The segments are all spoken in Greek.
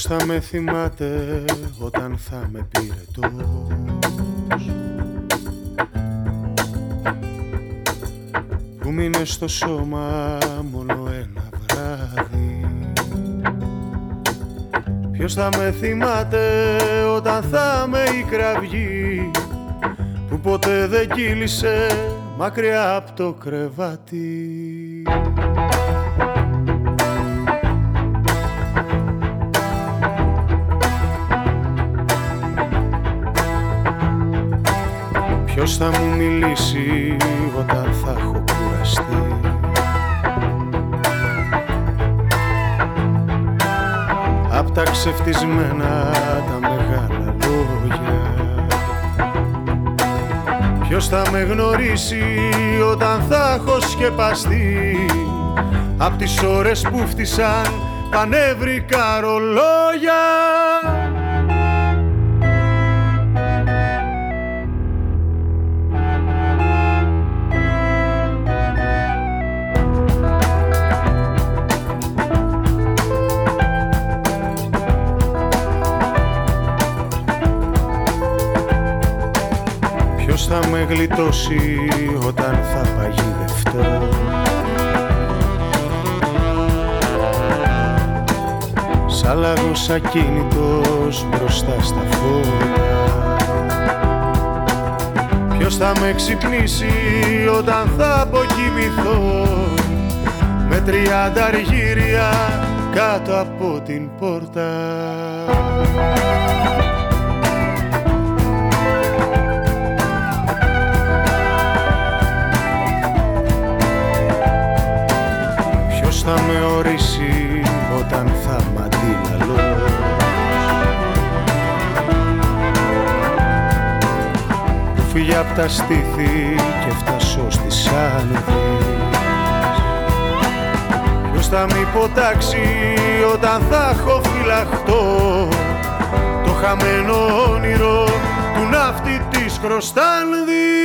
Ποιος θα με θυμάται όταν θα με πυρετός Που μείνε στο σώμα μόνο ένα βράδυ; Ποιος θα με θυμάται όταν θα με η κραυγή; Που ποτέ δεν κύλησε μακριά από το κρεβάτι; Ποιος θα μου μιλήσει όταν θα έχω κουραστεί. Απ' τα ξεφτισμένα τα μεγάλα λόγια. Ποιος θα με γνωρίσει όταν θα έχω σκεπαστεί; Απ' τις ώρες που φτισαν πανεύρικα ρολόγια γλιτώσει όταν θα παγιδευτώ. Σαν λαγός ακίνητος μπροστά στα φώτα. Ποιος θα με ξυπνήσει όταν θα αποκοιμηθώ; Με τριάντα αργύρια κάτω από την πόρτα απ' τα στήθη και φτάσω στις άνοδες Ποιος θα μη ποτάξει όταν θα έχω φυλαχτώ το χαμένο όνειρο του ναύτη της Κροστάνδης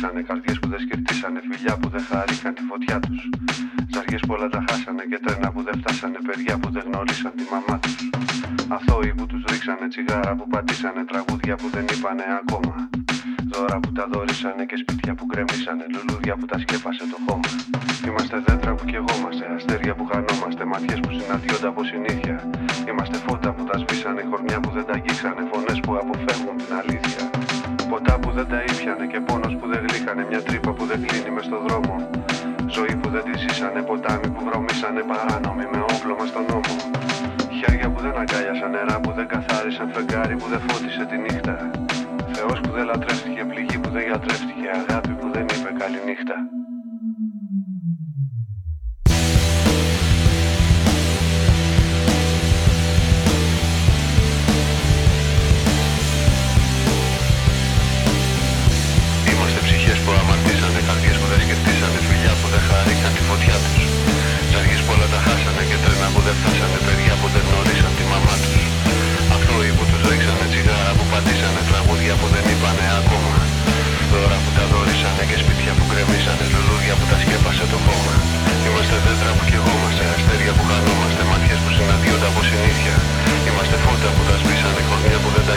αμαρτήσανε, καρδιές που δεν σκεφτήσανε, φιλιά που δεν χαρήκαν τη φωτιά τους. Ζαριές που όλα τα χάσανε και τρένα που δεν φτάσανε, παιδιά που δεν γνωρίσαν τη μαμά τους. Αθώοι που τους ρίξανε, τσιγάρα που πατήσανε, τραγούδια που δεν είπανε ακόμα. Δώρα που τα δωρήσανε και σπίτια που γκρεμίσανε, λουλούδια που τα σκέπασε το χώμα. Είμαστε δέντρα που καιγόμαστε, αστέρια που χανόμαστε, ματιές που συναντιόνται από συνήθεια. Είμαστε φώτα που τα σβήσανε, χορμιά που δεν τα αγγίξανε, φωνές που αποφεύγουν την αλήθεια. Ποτά που δεν τα ήπιανε και πόνος που δεν γλύκανε Μια τρύπα που δεν κλείνει μες στο δρόμο. Ζωή που δεν τη ζήσανε, ποτάμι που βρωμήσανε Παράνομοι με όπλο μας στον νόμο. Χέρια που δεν αγκάλιασαν, νερά που δεν καθάρισαν Φεγγάρι που δεν φώτισε τη νύχτα. Θεός που δεν λατρεύτηκε, πληγή που δεν γιατρεύτηκε Αγάπη που δεν είπε καλή νύχτα και τρένα που δεν φτάσανε παιδιά που δεν γνωρίσαν τη μαμά τους. Αυτοί που τους ρίξανε τσιγάρα που πατήσανε τραγούδια που δεν είπανε ακόμα. Δώρα που τα δωρήσανε και σπίτια που κρεμίσανε λουλούδια που τα σκέπασε το χώμα. Είμαστε δέντρα που κεγόμαστε, αστέρια που χανόμαστε, μάτια που συναντιούνται από συνήθεια. Είμαστε φώτα που τα σβήσανε, κορμιά που δεν τα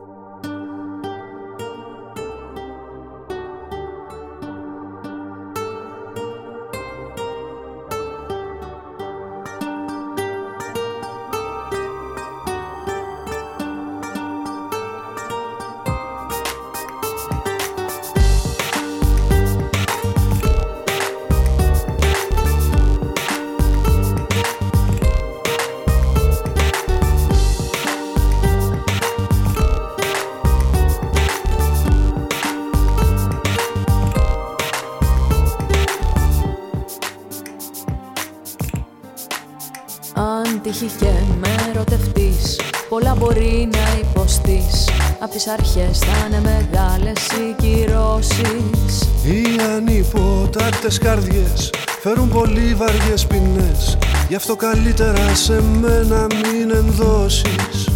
Αρχές θα είναι μεγάλες οι κυρώσεις. Οι ανυποτάκτες καρδιές φέρουν πολύ βαριές ποινές. Γι' αυτό καλύτερα σε μένα μην ενδώσεις.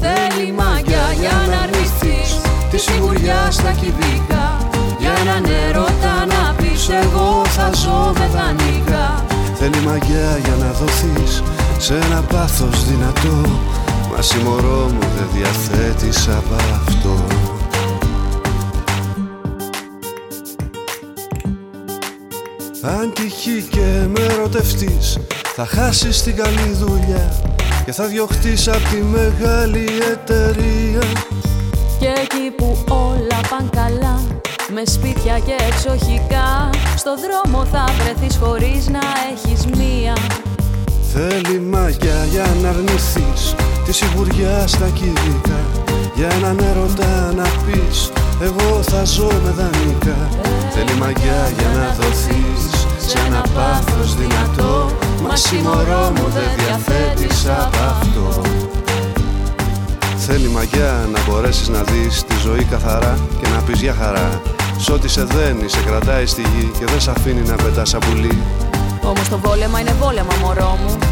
Θέλει μαγιά για να αρνηθείς Τη σιγουριά στα κυβικά. Για έναν έρωτα να πεις εγώ θα ζω με δανεικά Θέλει μαγιά για να δοθείς σε ένα πάθος δυνατό Μα συμμορώ μου δεν διαθέτεις απ' αυτό. Αν τυχεί και με ερωτευτείς Θα χάσεις την καλή δουλειά Και θα διωχτείς απ' τη μεγάλη εταιρεία. Και εκεί που όλα παν καλά με σπίτια και εξοχικά Στο δρόμο θα βρεθείς χωρίς να έχεις μία. Θέλει μαγιά για να αρνηθείς Τη σιγουριά στα κινητά. Για έναν έρωτα να πεις Εγώ θα ζω με δανεικά Θέλει μαγιά για να δοθείς Σε ένα πάθος δυνατό. Μα συμμορώ μου δεν διαθέτεις απ' αυτό. Θέλει μαγιά να μπορέσεις να δεις τη ζωή καθαρά Και να πεις για χαρά Σ' ό,τι σε δένει, σε κρατάει στη γη Και δεν σε αφήνει να πετάς σαν πουλί Όμως το βόλεμα είναι βόλεμα μωρό μου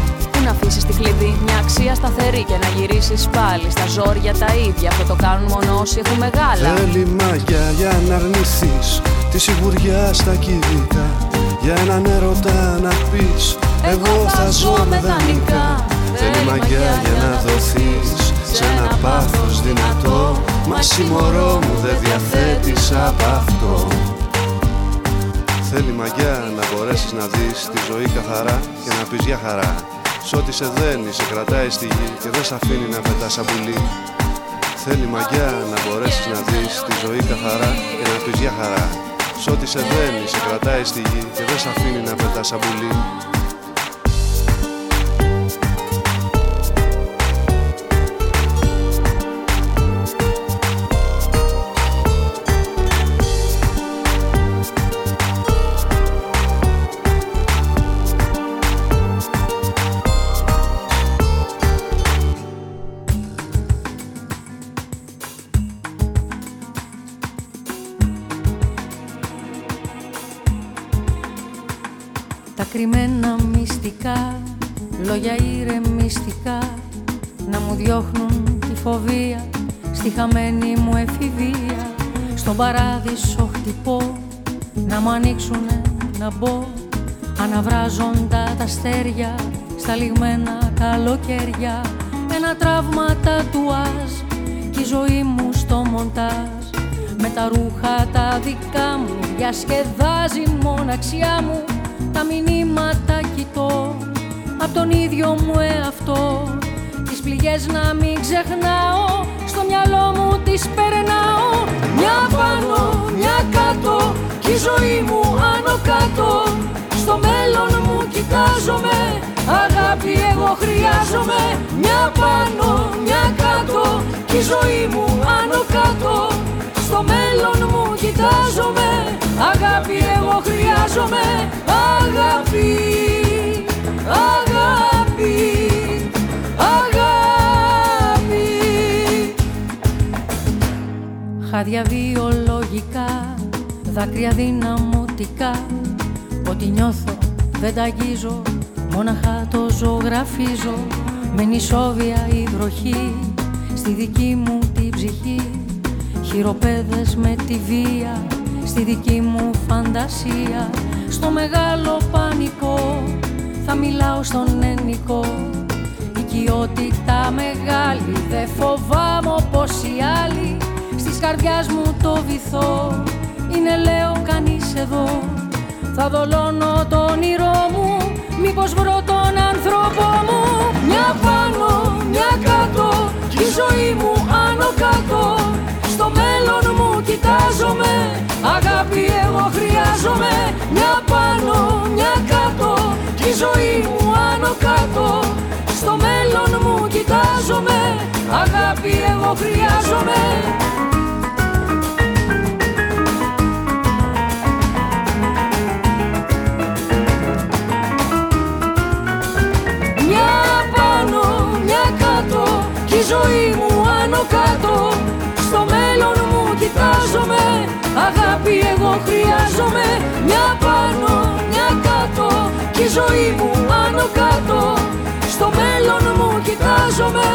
να αφήσεις τη κλειδί μια αξία σταθερή και να γυρίσεις πάλι στα ζόρια τα ίδια. Αυτό το κάνουν μόνο όσοι έχουν μεγάλα. Θέλει μαγιά για να αρνηθείς τη σιγουριά στα κινητά. Για έναν έρωτα να πεις Εγώ θα ζω με δανεικά. Θέλει μαγιά για να δοθείς σε ένα πάθος δυνατό. Εσύ μωρό μου δεν διαθέτεις απ' αυτό Θέλει μαγιά να μπορέσεις να δεις τη ζωή καθαρά και να πεις για χαρά Σ' ό,τι σε δένει, σε κρατάει στη γη και δεν σ' αφήνει να πετάς σαν πουλί Θέλει μαγιά να μπορέσεις να δεις τη ζωή καθαρά και να πεις για χαρά. Σ' ό,τι σε δένει, σε κρατάει στη γη και δεν σ' αφήνει να πετάς σαν πουλί κρυμμένα μυστικά Λόγια ηρεμιστικά Να μου διώχνουν τη φοβία Στη χαμένη μου εφηβεία. Στον παράδεισο χτυπώ Να μου ανοίξουνε να μπω Αναβράζοντα τα αστέρια Στα λιγμένα καλοκαίρια. Ένα τραύμα τατουάζ Κι η ζωή μου στο μοντάζ. Με τα ρούχα τα δικά μου Διασκεδάζει μοναξιά μου τα μηνύματα κοιτώ. Απ' τον ίδιο μου εαυτό. Τις πληγές να μην ξεχνάω. Στο μυαλό μου τις περνάω. Μια πάνω, μια κάτω. Κι η ζωή μου άνω κάτω. Στο μέλλον μου κοιτάζομαι. Αγάπη εγώ χρειάζομαι. Μια πάνω, μια κάτω. Κι η ζωή μου άνω κάτω. Στο μέλλον μου κοιτάζομαι Αγάπη εγώ χρειάζομαι Αγάπη, αγάπη, αγάπη. Χάδια βιολογικά, δάκρυα δυναμωτικά Ό,τι νιώθω δεν τα αγγίζω, μόναχα το ζωγραφίζω. Με νησόβια η βροχή, στη δική μου την ψυχή Χειροπέδες με τη βία στη δική μου φαντασία. Στο μεγάλο πανικό θα μιλάω στον ενικό οικειότητα μεγάλη δεν φοβάμαι όπως οι άλλοι. Στις καρδιάς μου το βυθό είναι λέω κανείς εδώ. Θα δολώνω το όνειρό μου μήπως βρω τον άνθρωπο μου. Μια πάνω, μια κάτω η ζωή μου άνω κάτω. Στο μέλλον μου κοιτάζομαι Αγάπη εγώ χρειάζομαι Μια πάνω, μια κάτω Κι η ζωή μου άνω κάτω. Στο μέλλον μου κοιτάζομαι Αγάπη εγώ χρειάζομαι κοιτάζομαι Αγάπη εγώ χρειάζομαι Μια πάνω, μια κάτω Κι η ζωή μου άνω κάτω. Στο μέλλον μου κοιτάζομαι.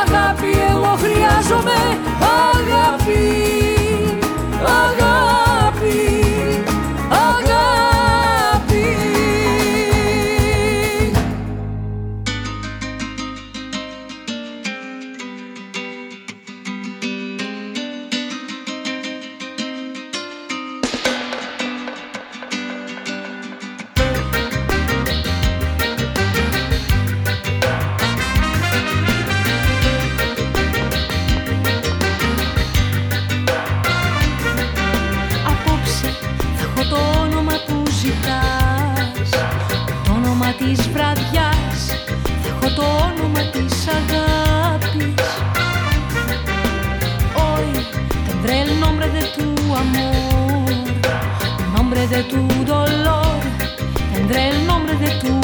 Αγάπη εγώ χρειάζομαι. Αγάπη, αγάπη de tu dolor, tendré el nombre de tu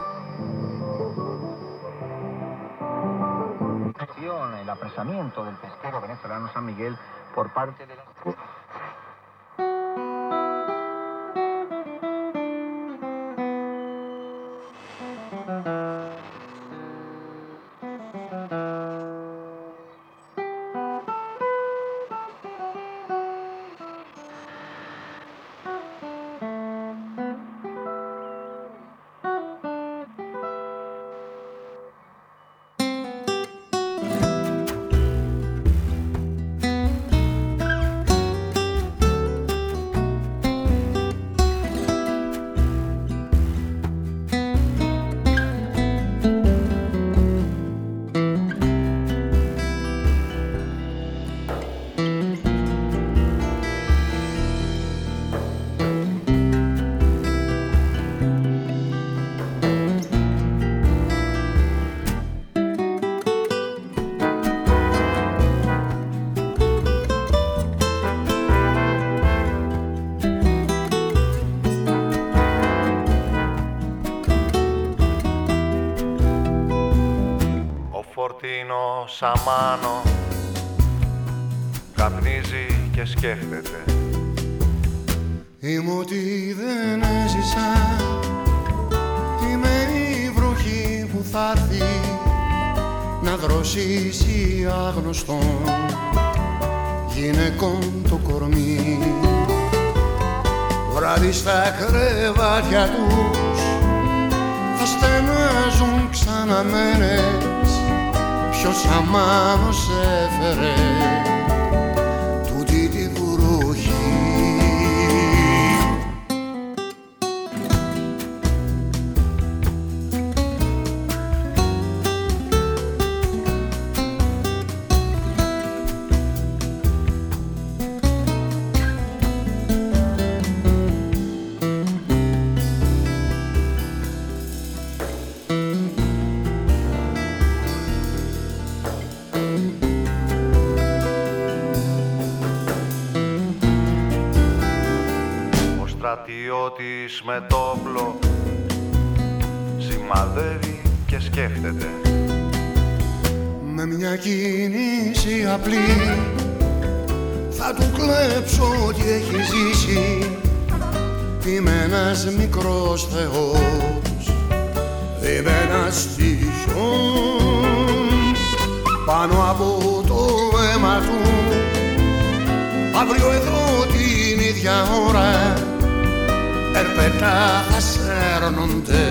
Φορτίνος αμάνο καπνίζει και σκέφτεται. Είμαι ότι δεν έζησα. Είμαι η βροχή που θα έρθει Να δροσίσει άγνωστον Γυναικών το κορμί. Βράδυ στα κρεβάτια τους Θα στενάζουν ξαναμένες Ποιος αμάνος έφερε στρατιώτης με το όπλο. Σημαδεύει και σκέφτεται. Με μια κίνηση απλή θα του κλέψω ό,τι έχει ζήσει. Είμαι ένας μικρός θεός. Είμαι ένας μέρα θα σέρνονται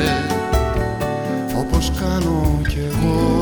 όπως κάνω κι εγώ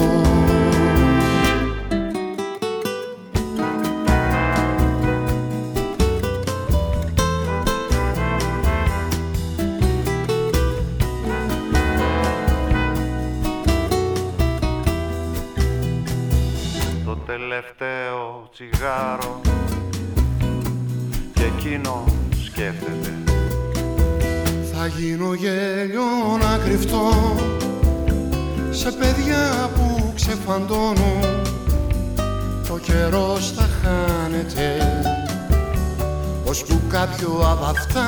αυτά.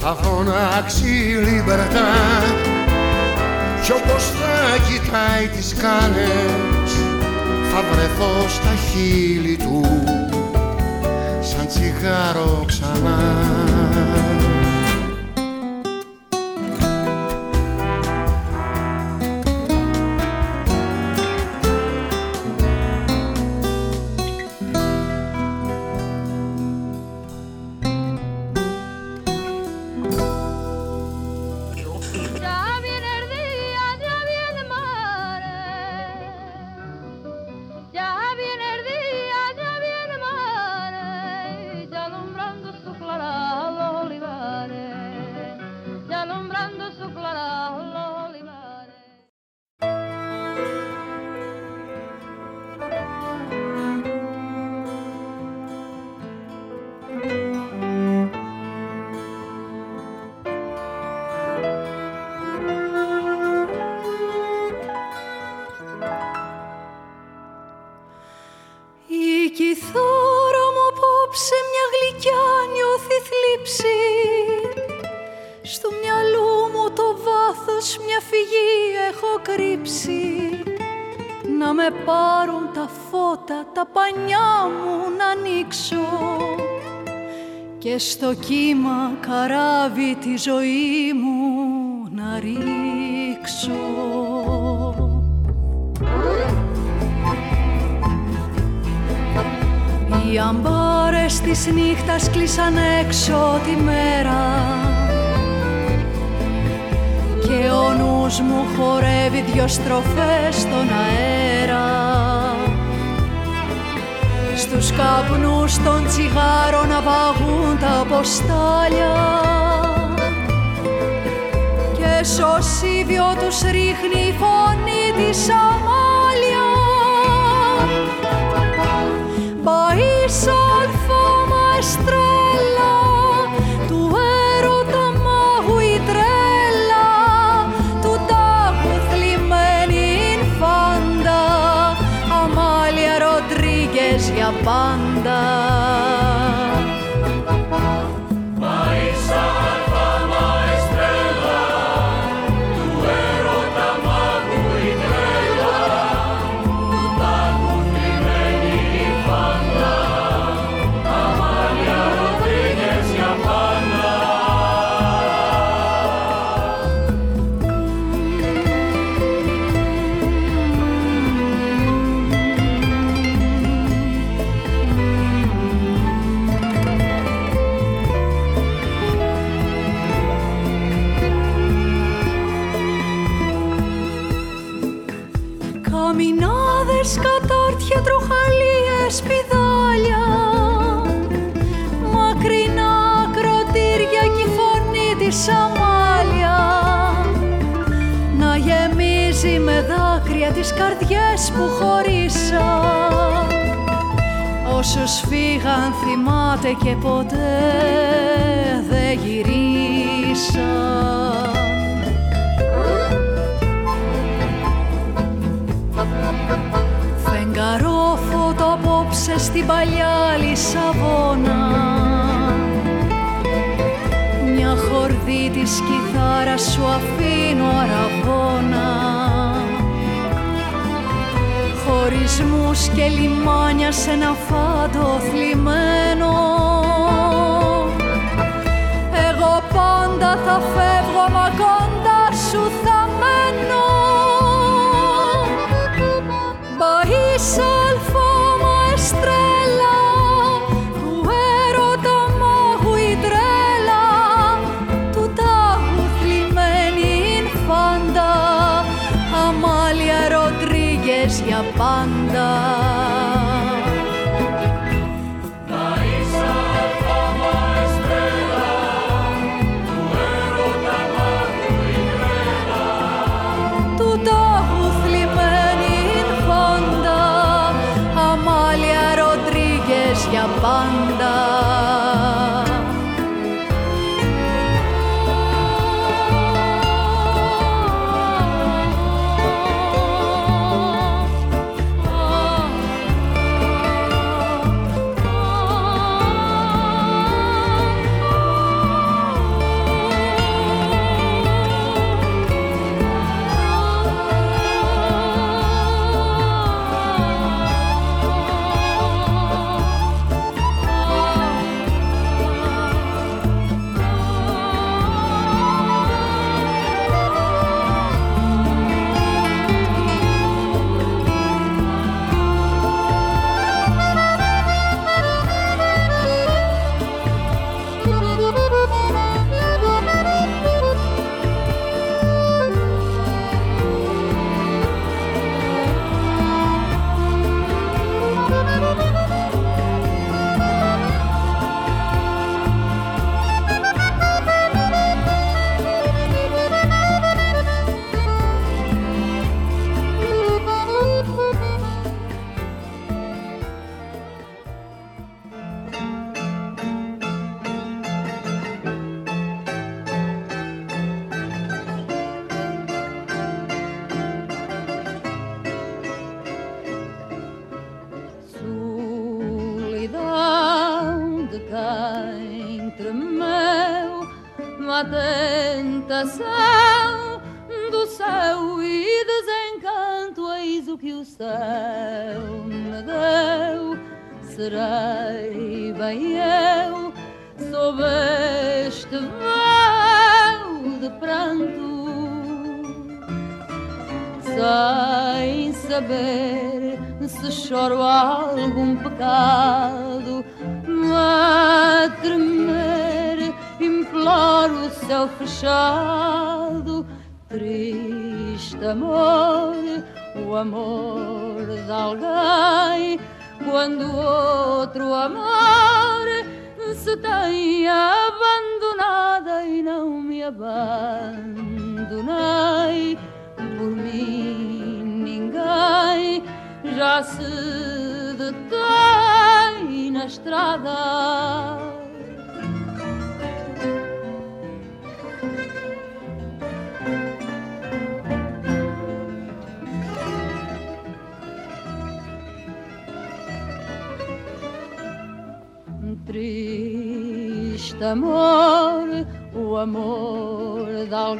Θα φωνάξει λιμπερτά κι όπως θα κοιτάει τις κάνες θα βρεθώ στα χείλη του σαν τσιγάρο ξανά στο κύμα καράβι τη ζωή μου να ρίξω. Οι αμπάρες της νύχτας κλείσαν έξω τη μέρα και ο νους μου χορεύει δυο στροφές στον αέρα στους καπνούς των τσιγάρων να παγούν τα αποστάλια και σωσίδιο τους ρίχνει η φωνή της αμάλια φύγαν θυμάται και ποτέ δεν γυρίσα Φεγγαρόφωτο απόψε στην παλιά Λισαβόνα. Μια χορδή της κιθάρας σου αφήνω αραβόνα. Χωρισμούς και λιμάνια σε ένα φάντο θλιμμένο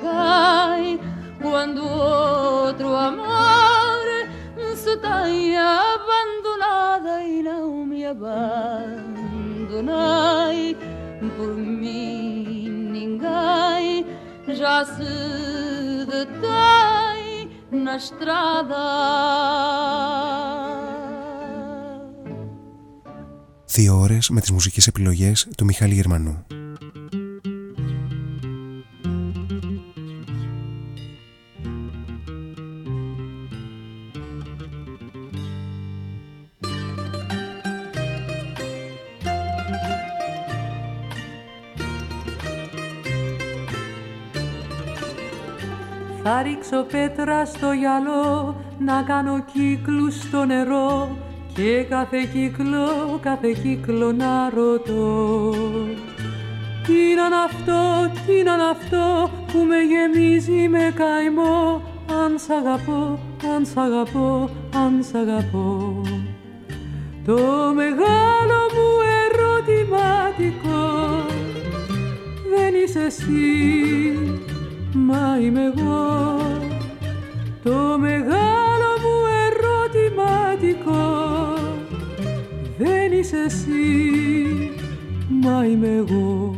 de alguém, quando outro amor se tem abandonada e não me abandonei por mim ninguém já se detém na estrada. Δύο ώρες με τις μουσικές επιλογές του Μιχάλη Γερμανού. Θα ρίξω πέτρα στο γυαλό, να κάνω κύκλους στο νερό και κάθε κύκλο, κάθε κύκλο να ρωτώ. Τι είναι αυτό, τι είναι αυτό που με γεμίζει με καημό αν σ' αγαπώ, αν σ' αγαπώ, αν σ' αγαπώ. Το μεγάλο μου ερωτηματικό δεν είσαι εσύ, μα είμαι εγώ. Το μεγάλο μου ερωτηματικό δεν είσαι εσύ, μα είμαι εγώ.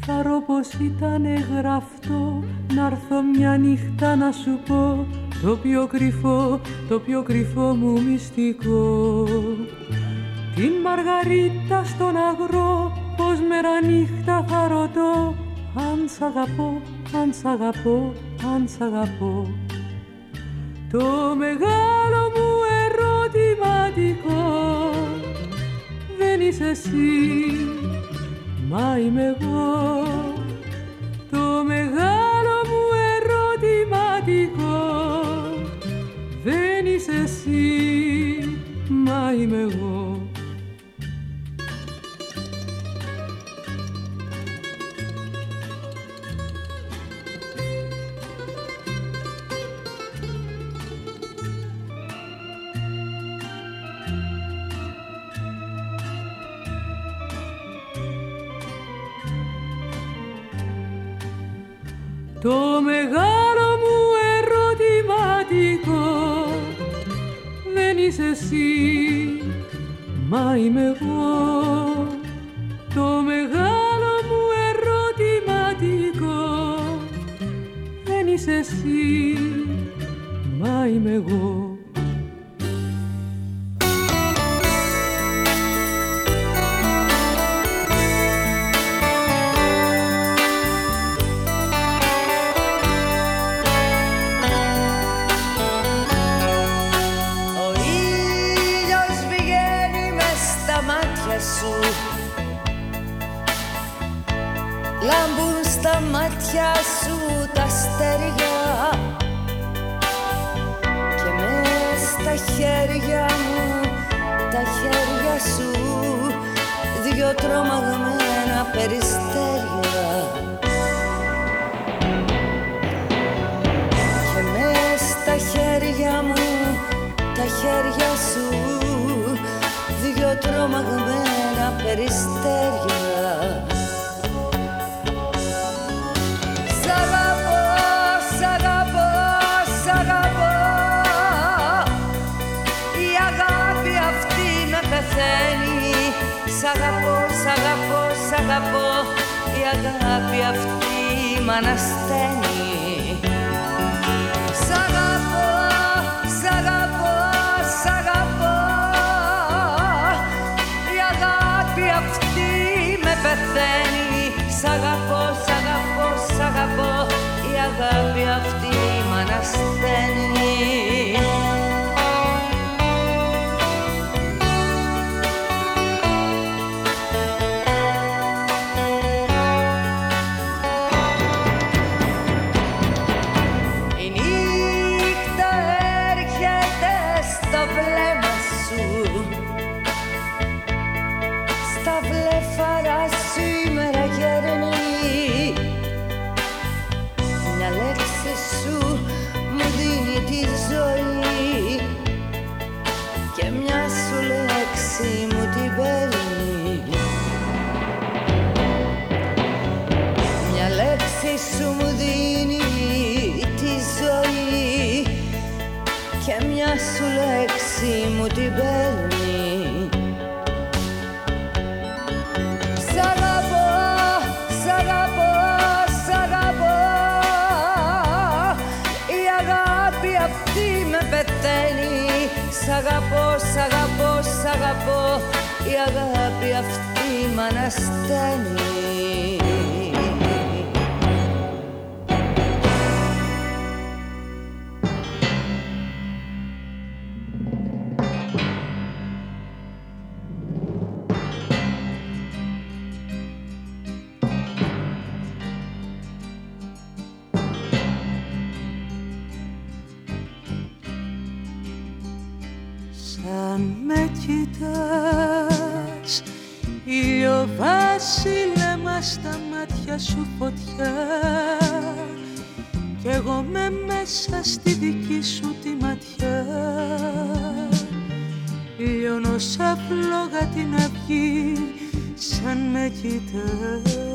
Θα ρω πως ήταν γραφτό να έρθω μια νύχτα να σου πω το πιο κρυφό, το πιο κρυφό μου μυστικό. Την Μαργαρίτα στον αγρό πως μέρα νύχτα θα ρωτώ αν σ' αγαπώ, αν σ' αγαπώ, αν σ' αγαπώ. Το μεγάλο μου ερωτηματικό δεν είσαι εσύ, μα είμαι εγώ. Το μεγάλο μου ερωτηματικό δεν είσαι εσύ, μα είμαι εγώ. Το μεγάλο μου ερωτηματικό δεν είσαι εσύ, μα είμαι εγώ. Το μεγάλο μου ερωτηματικό δεν είσαι εσύ, μα είμαι εγώ. Στα μάτια σου τα αστέρια. Και μες στα χέρια μου, τα χέρια σου Δυο τρομαγμένα περιστέρια. Και μες στα χέρια μου, τα χέρια σου Δυο τρομαγμένα περιστέρια αγάπη αυτή μ' ανασταίνει. Σ' αγαπώ, σ' αγαπώ, σ' αγαπώ. Η αγάπη αυτή με πεθαίνει. Σ' αγαπώ, σ' αγαπώ, σ' αγαπώ. Η αγάπη αυτή μ' ανασταίνει σου φωτιά. Κι εγώ με μέσα στη δική σου τη ματιά. Λιώνω σαν φλόγα την αυγή σαν με κοιτάς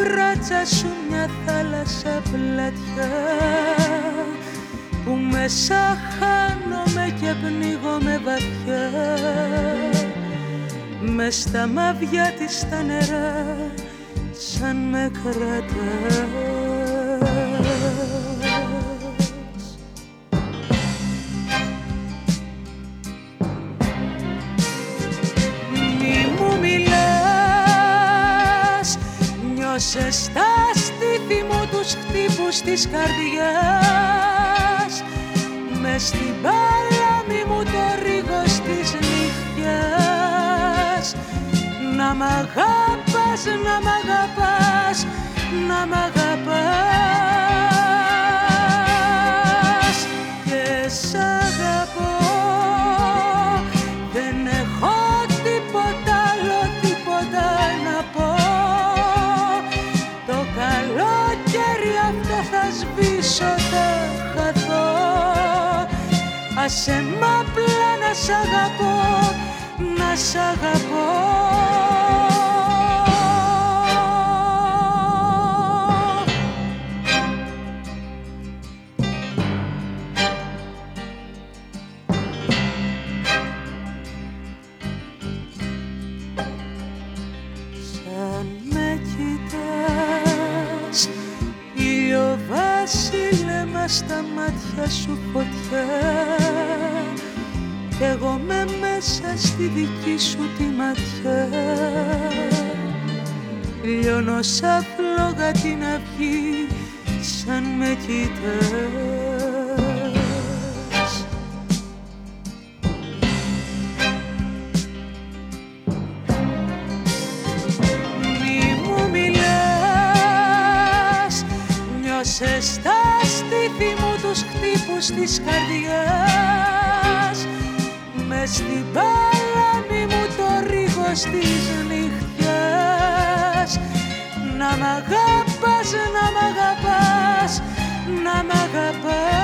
μπράτσα σου μια θάλασσα πλατιά που μέσα χάνομαι και πνίγομαι βαθιά. Μες στα μαύια της τα νερά σαν με κρατάς χτύπους της καρδιάς. Μες στην παλάμη μου το ρίγος της νύχτιας. Να μ' αγαπάς, να μ' αγαπάς, να μ' αγαπάς Άσε μ' απλά να σ' αγαπώ, να σ' αγαπώ. Σαν με κοιτάς, βασίλεμα στα μάτια σου φωτιά. Κι εγώ με μέσα στη δική σου τη ματιά. Λιώνω σαν φλόγα την αυγή σαν με κοιτάς. Μη μου μιλάς νιώσες τα στήθη μου τους χτύπους της καρδιάς. Μες στην παλάμη μου το ρίγος της νύχτιας να μ' αγαπάς, να μ' αγαπάς, να μ' αγαπάς.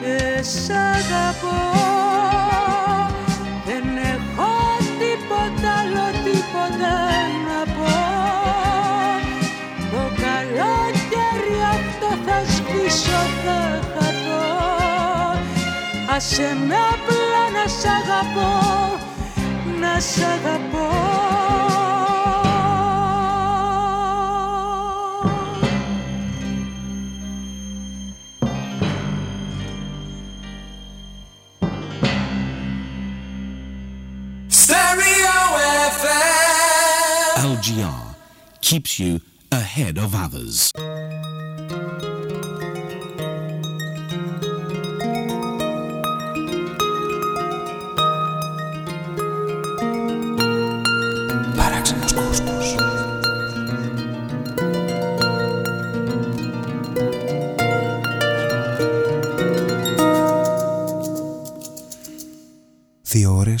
Και σ' αγαπώ Άσε με απλά να σ' αγαπώ, να σ' αγαπώ LGR keeps you ahead of others.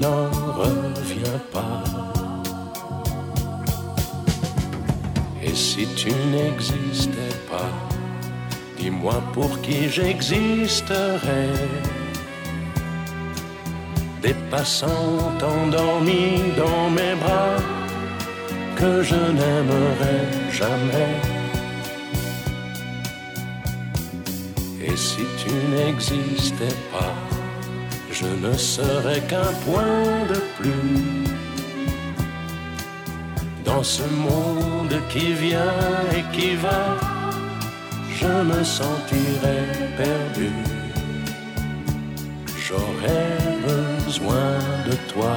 N'en revient pas. Et si tu n'existais pas, dis-moi pour qui j'existerais. Des passants endormis dans mes bras que je n'aimerais jamais si tu n'existais pas, je ne serais qu'un point de plus dans ce monde qui vient et qui va. Je me sentirais perdu. J'aurais besoin de toi.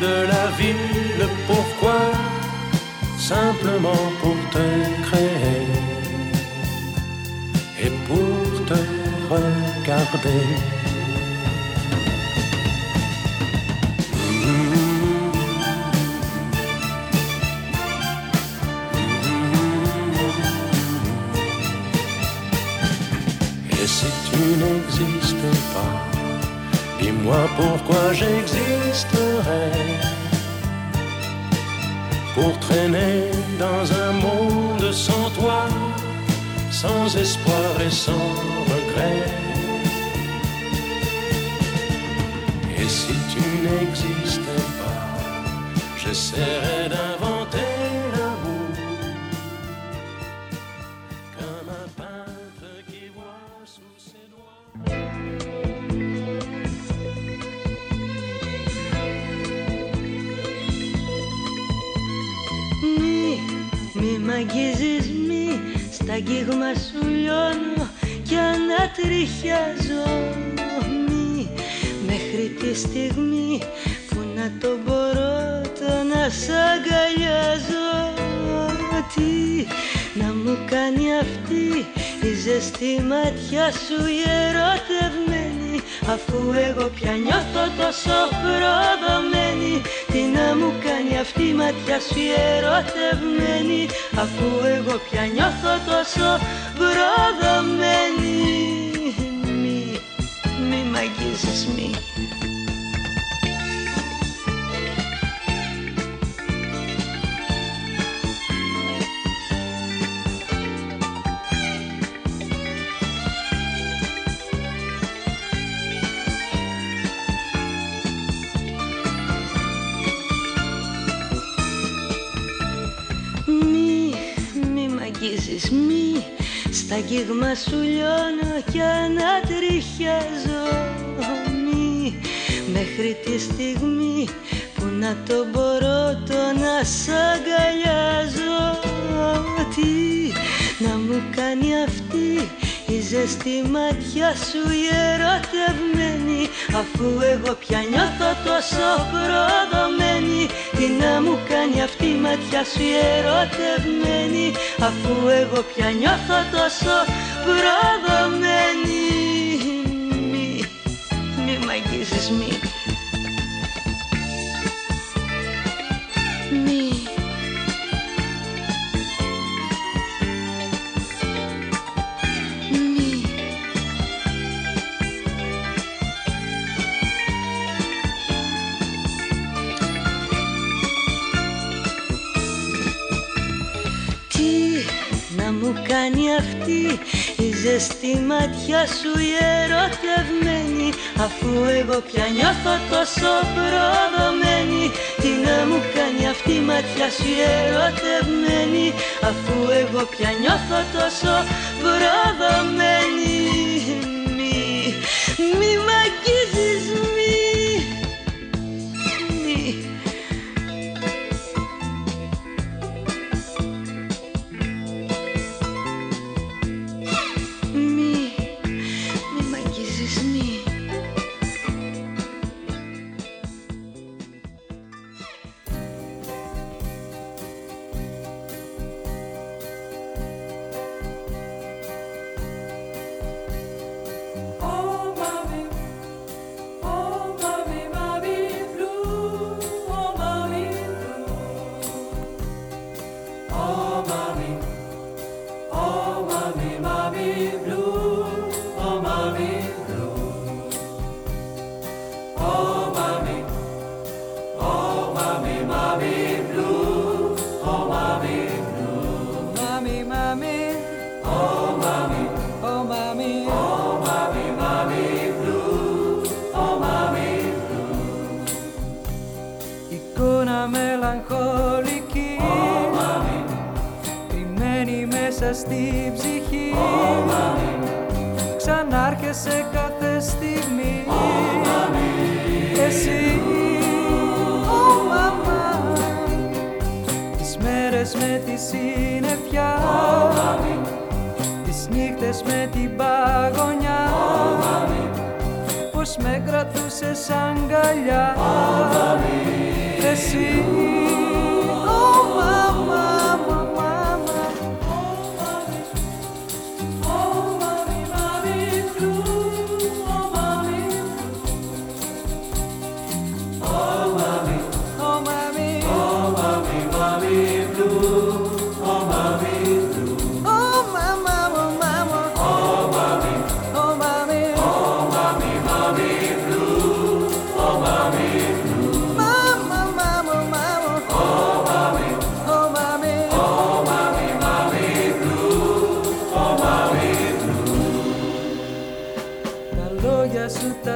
de la vie, le pourquoi, simplement pour te créer et pour te regarder? Et si tu n'existais pas, dis-moi pourquoi pour traîner dans un monde sans toi, sans espoir et sans regret. Et si tu n'existais pas, j'essaierais d'inventer αγγίγμα σου λιώνω Κι ανατριχιάζω Μη, μέχρι τη στιγμή Που να το μπορώ το να σ' αγκαλιάζω. Τι να μου κάνει αυτή Η ζεστή ματιά σου η ερωτευμένη Αφού εγώ πια νιώθω τόσο προδομένη Τι να μου κάνει αυτή η ματιά σου η ερωτευμένη; Αφού εγώ πια νιώθω τόσο προδομένη Μη, μη μ' αγγίζεις μη Στα αγγίγμα σου λιώνω κι ανατριχιάζω Μη μέχρι τη στιγμή που να το μπορώ το να σ' αγκαλιάζω. Τι να μου κάνει αυτή η ζεστή ματιά σου η ερωτευμένη Αφού εγώ πια νιώθω τόσο προδομένη Τι να μου κάνει αυτή η ματιά σου η ερωτευμένη; Αφού εγώ πια νιώθω τόσο προδομένη Μη, μη μ' αγγίζεις μη η ζεστή ματιά σου η ερωτευμένη Αφού εγώ πια νιώθω τόσο προδομένη. Τι να μου κάνει αυτή η ματιά σου η ερωτευμένη Αφού εγώ πια νιώθω τόσο προδομένη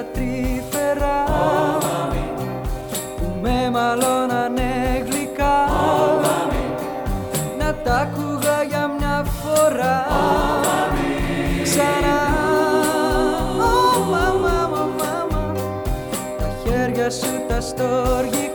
Τριφέρα, τρυφερά που με μαλώνανε γλυκά να τα ακούγα για μια φορά ξανά. Ω μαμά, μαμά, τα χέρια σου τα στόργικα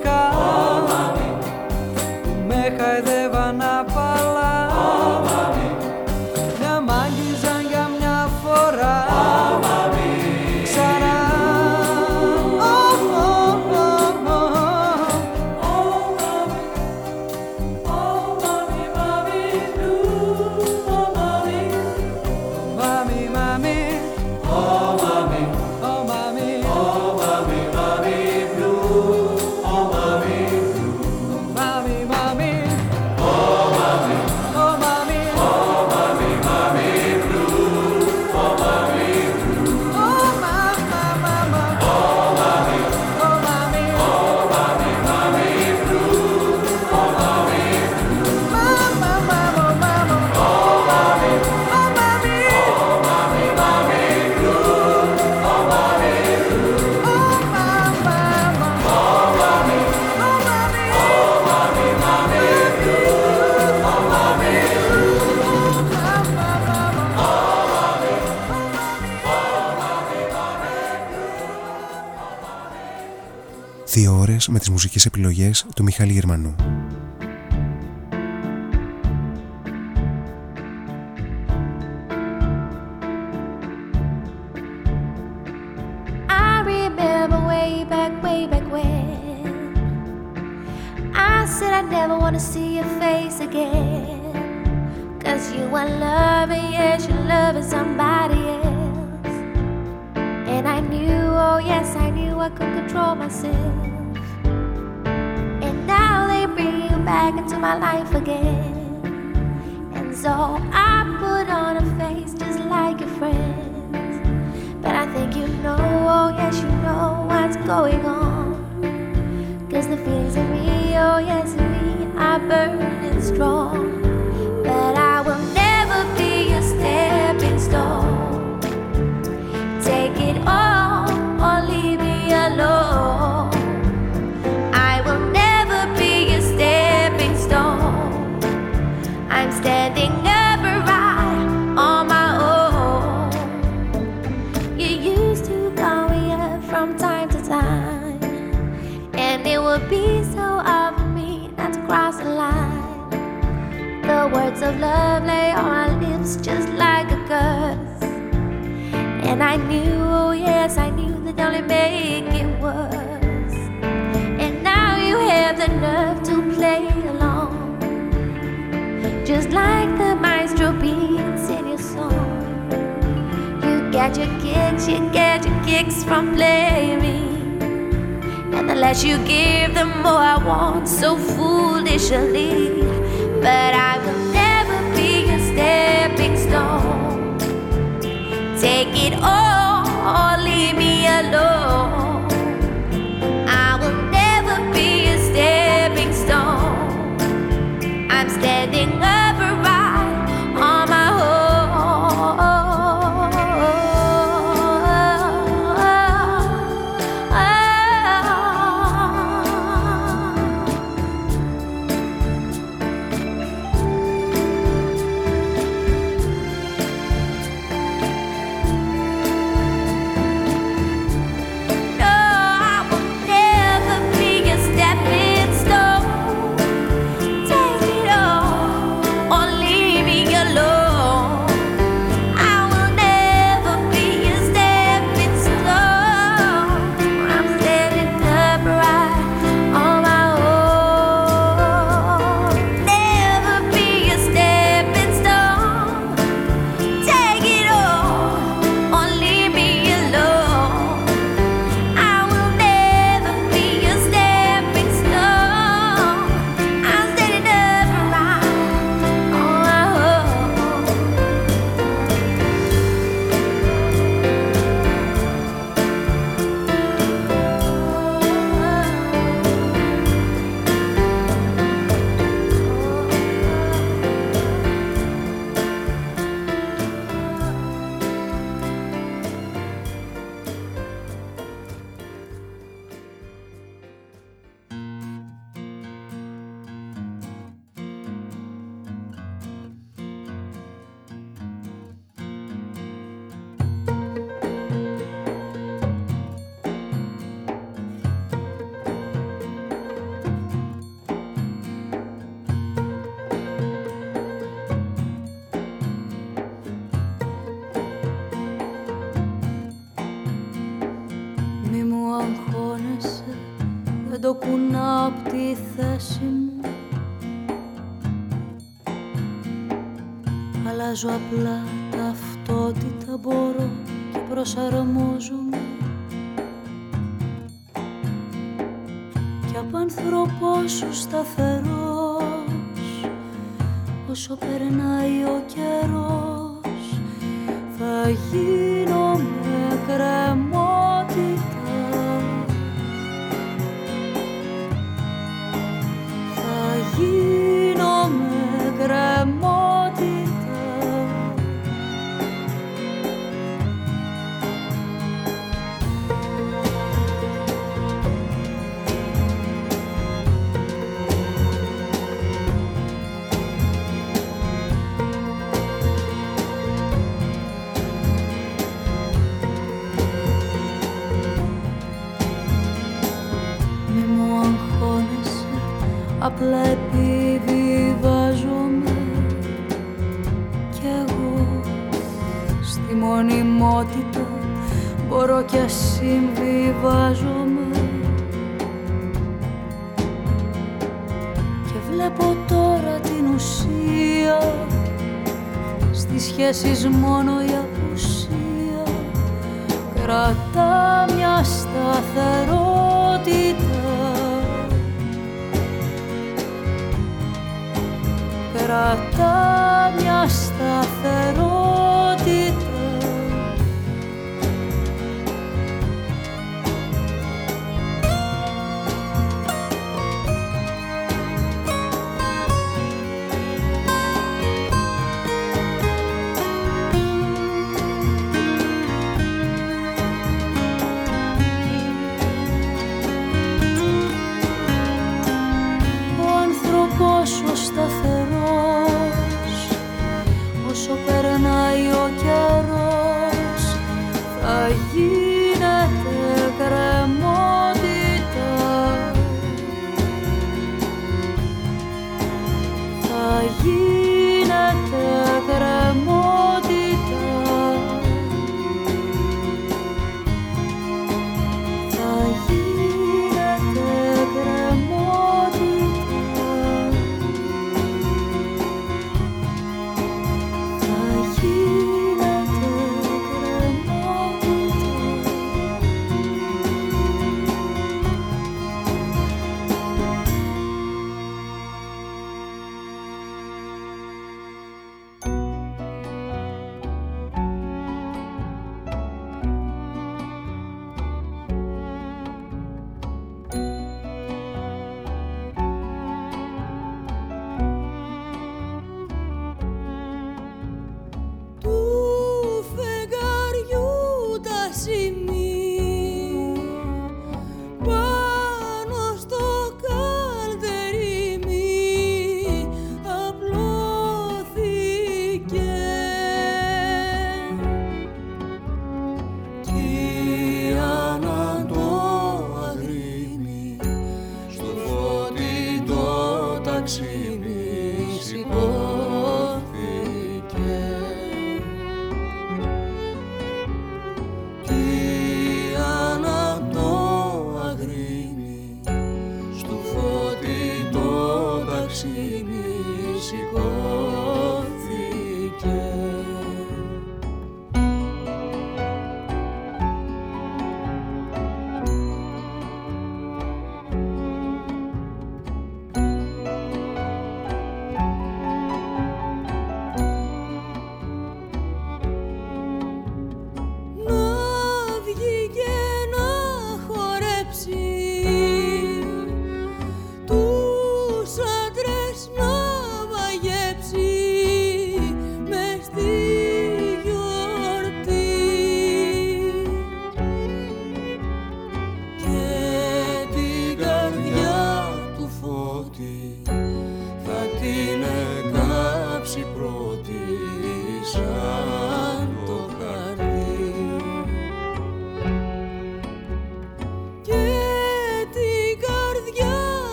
τις μουσικές επιλογές του Μιχάλη Γερμανού. Σταθερότητα κρατά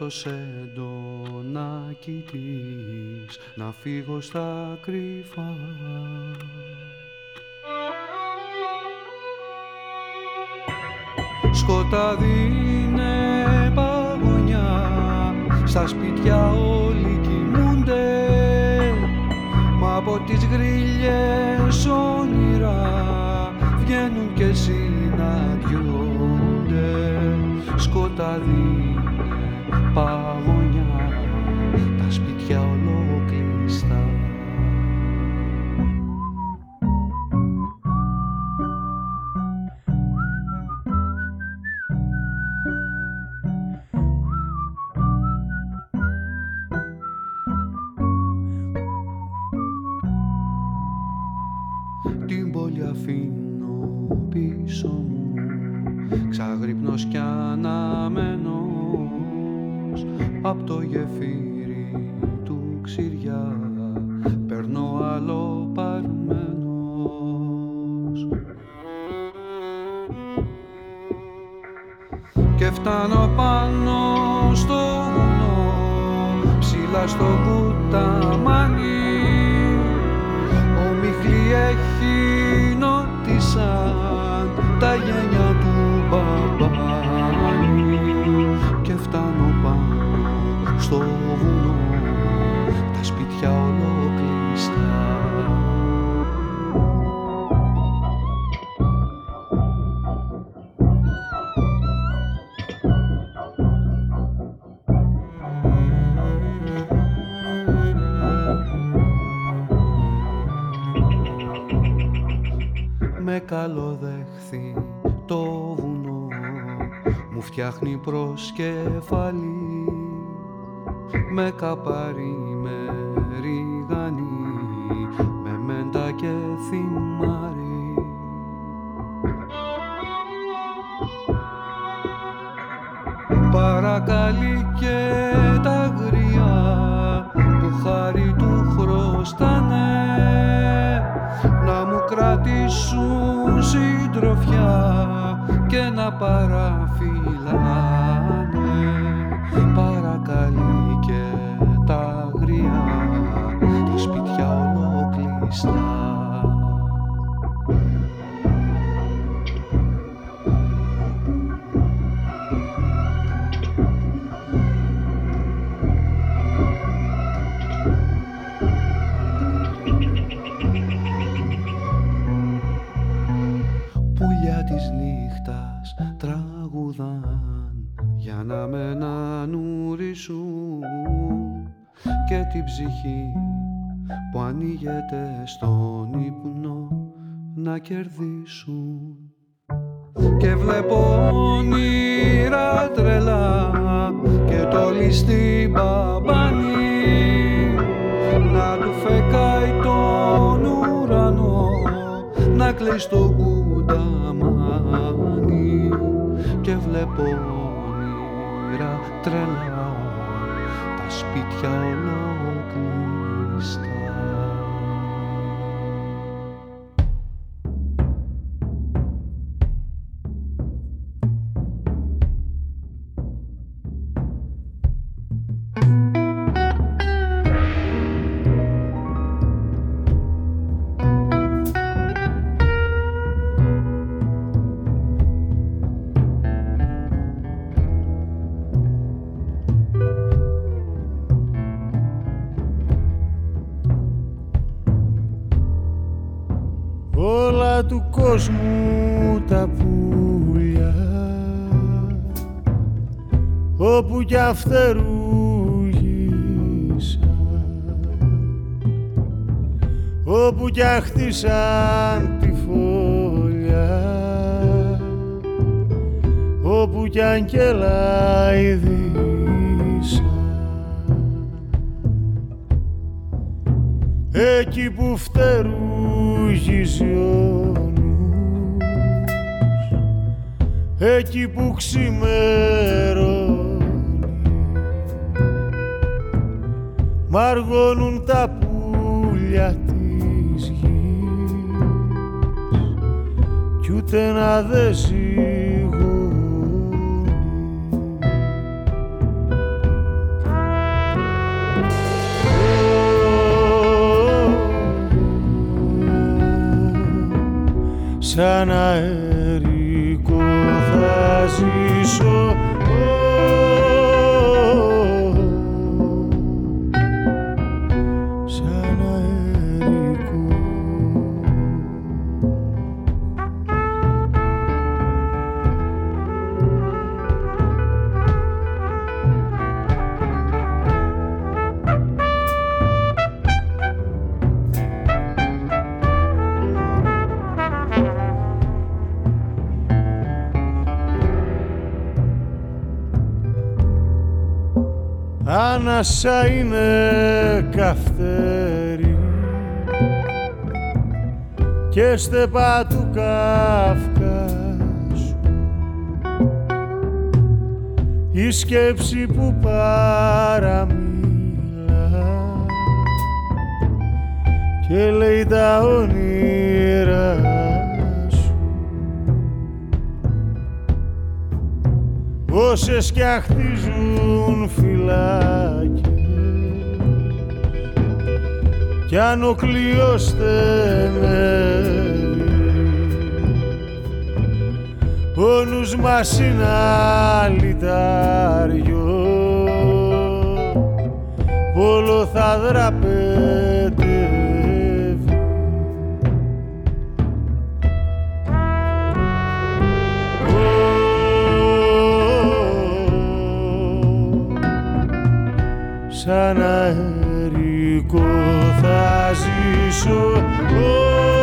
το σεντονάκι της να φύγω στα κρυφά. Σκοτάδι είναι παγωνιά, στα σπίτια όλοι κοιμούνται μα από τις γρίλες όνειρα βγαίνουν και εσύ książka κι αφτερούγησα όπου κι χτίσαν τη φωλιά. Όπου κι αν εκεί που φτερούγιζει ο νους, εκεί που ξημερώνει μαργώνουν τα πουλιά της γης κι ούτε να δε σαν αερικό θα ζήσω ανάσα είναι καυτέρι. Και στεπά του Καυκάσου η σκέψη που παραμίλα. Και λέει τα όνειρα σου. Όσες κι αχτίζουν φυλάκια κι αν ο κλειός στενεύει ο νους μας είναι αλυτάριο. Όλο θα δραπετεύει. Σαν αερικό θα ζήσω σαν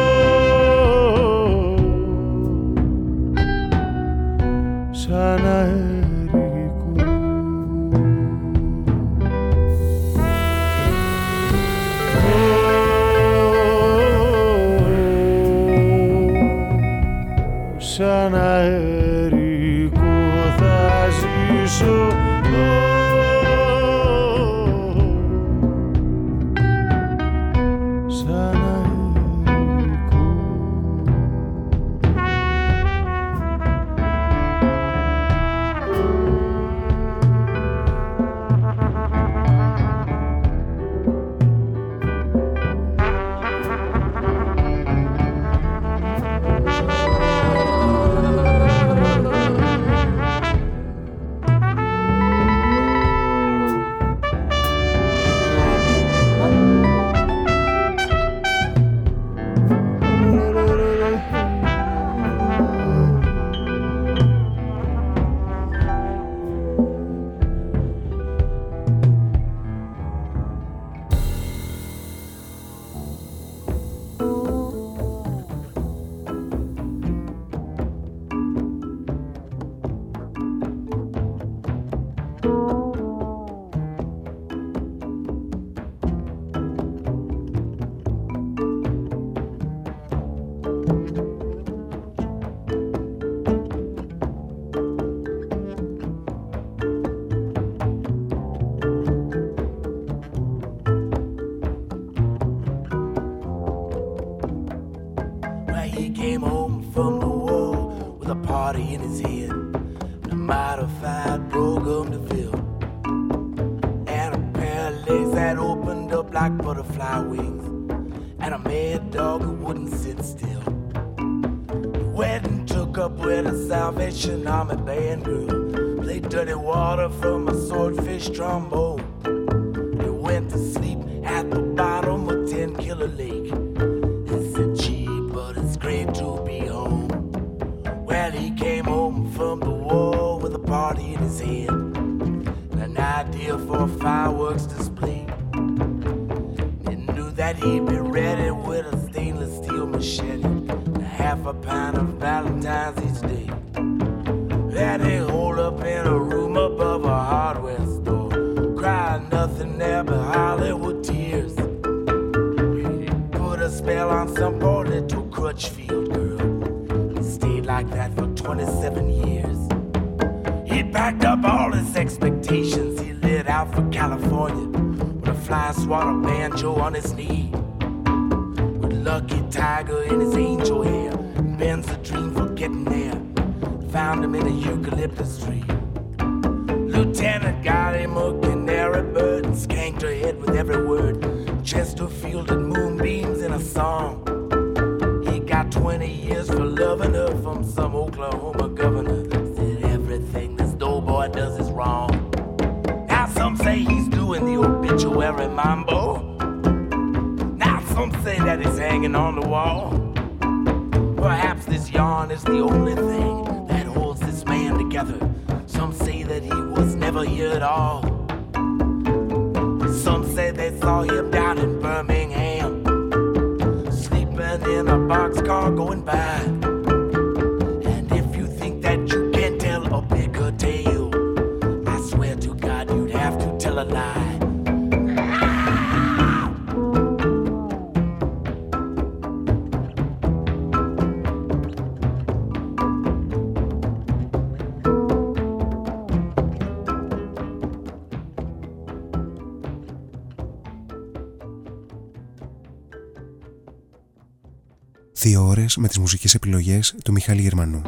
με τις μουσικές επιλογές του Μιχάλη Γερμανού.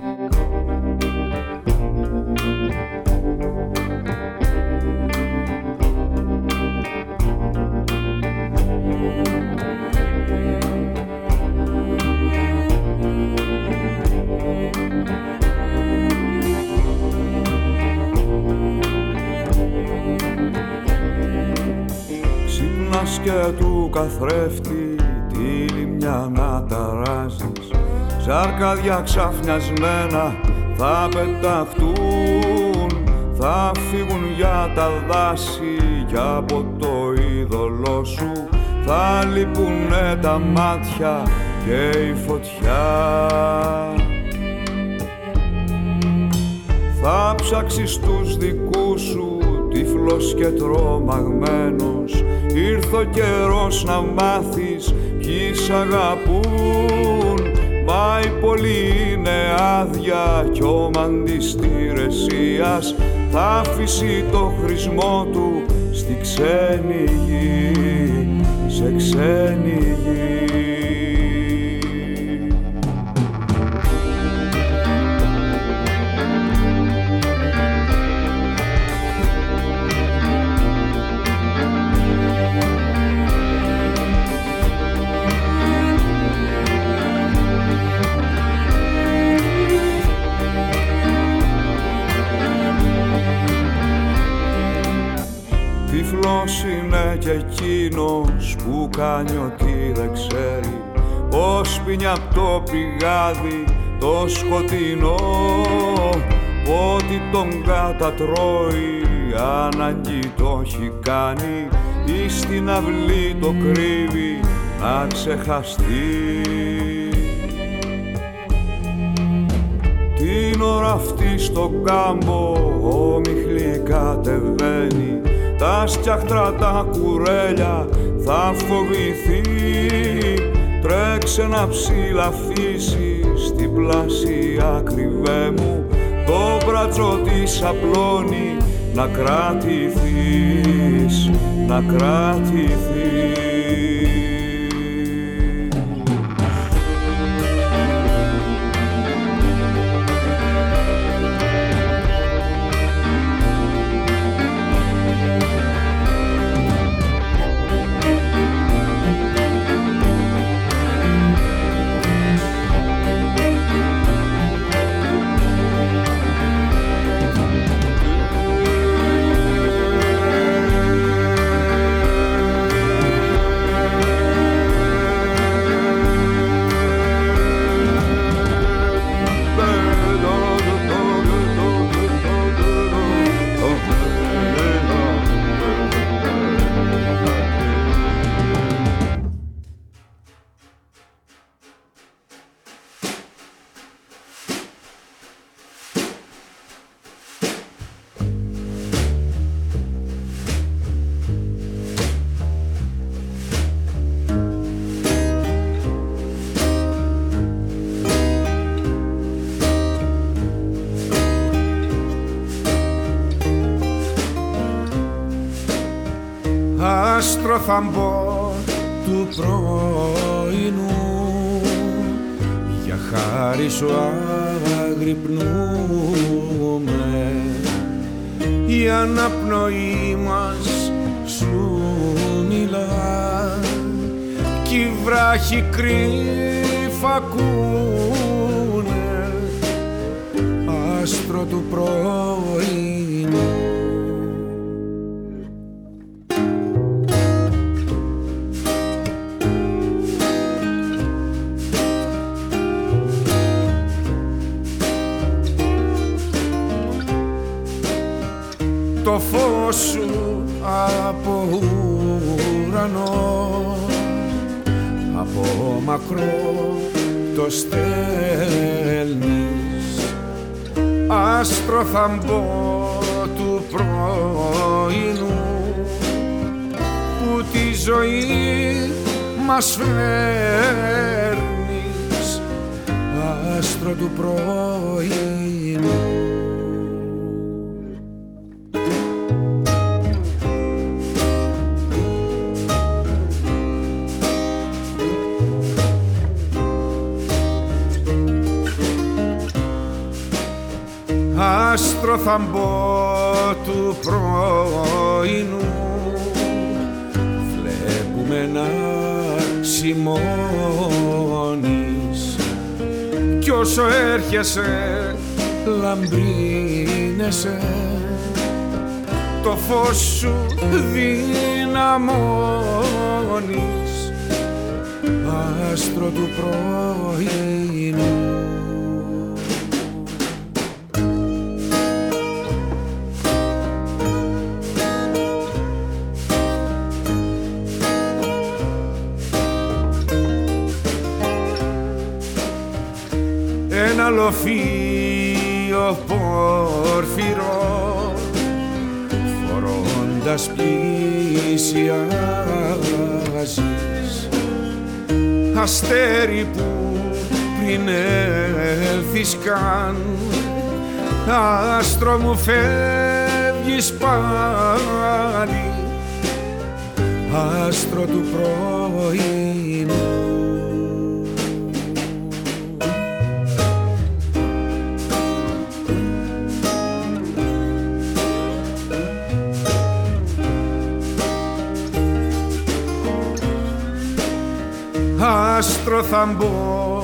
Ξύπνας και του καθρέφτη τη λιμιά να ταράζεις Ζάρκαδια ξαφνιασμένα θα πεταχτούν Θα φύγουν για τα δάση και από το είδωλό σου. Θα λείπουνε τα μάτια και η φωτιά. Θα ψάξεις τους δικούς σου τύφλος και τρομαγμένος. Ήρθε ο καιρός να μάθεις ποιοι σ' αγαπούν Μα η πόλη είναι άδεια κι ο μαντιστηρεσίας θα αφήσει το χρησμό του στη ξένη γη, σε ξένη γη. Τυφλός είναι και εκείνος που κάνει ό,τι δεν ξέρει. Πως πίνει απ' το πηγάδι το σκοτεινό Ότι τον κατατρώει ανάγκη το έχει κάνει. Ή στην αυλή το κρύβει να ξεχαστεί. Την ώρα αυτή στο κάμπο ο Μιχλή κατεβαίνει τα στιάχτρα τα κουρέλια θα φοβηθεί. Τρέξε να ψηλαφίσεις στην πλάση ακριβέ μου. Το μπράτσο της απλώνει να κρατηθείς, να κρατηθείς η αναπνοή μας σου μιλάς. Κι οι βράχοι κρύφα ακούνε άστρο του πρωινού το φως σου από ουρανό. Από μακρό το στέλνεις. Άστρο θαμπό του πρωινού που τη ζωή μας φέρνεις. Άστρο του πρωινού άστρο θα μπω του πρωινού. Βλέπουμε να σημώνεις κι όσο έρχεσαι λαμπρίνεσαι το φως σου δυναμώνεις άστρο του πρωινού λοφείο πόρφυρο φορώντας πλησιάζεις αστέρι που πριν έλθεις καν άστρο μου φεύγεις πάλι. Άστρο του πρωινού άστρο θα μπω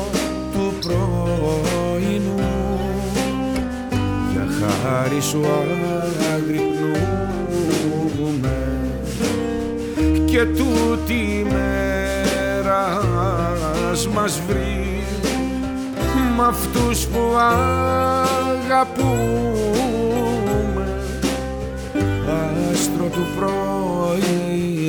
του πρωινού. Για χάρη σου αγρυπνούμε και τούτη μέρα μας βρει. Μ' αυτούς που αγαπούμε άστρο του πρωινού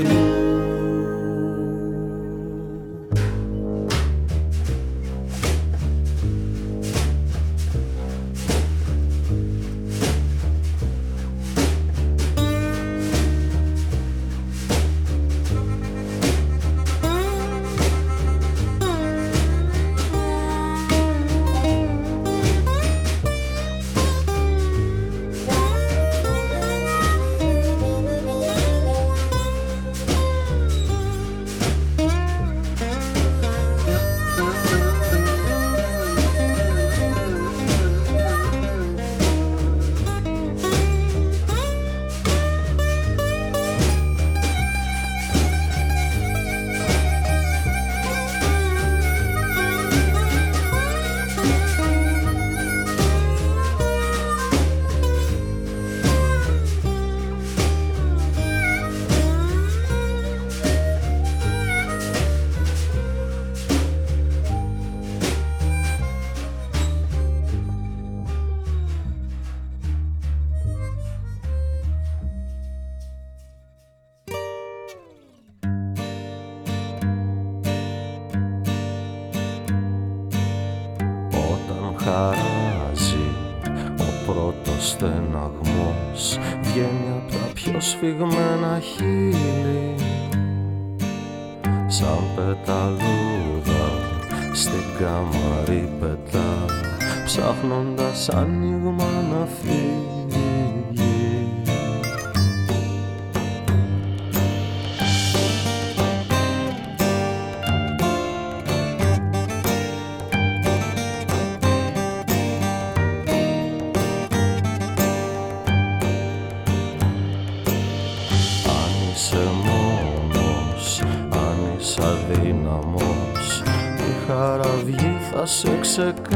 θα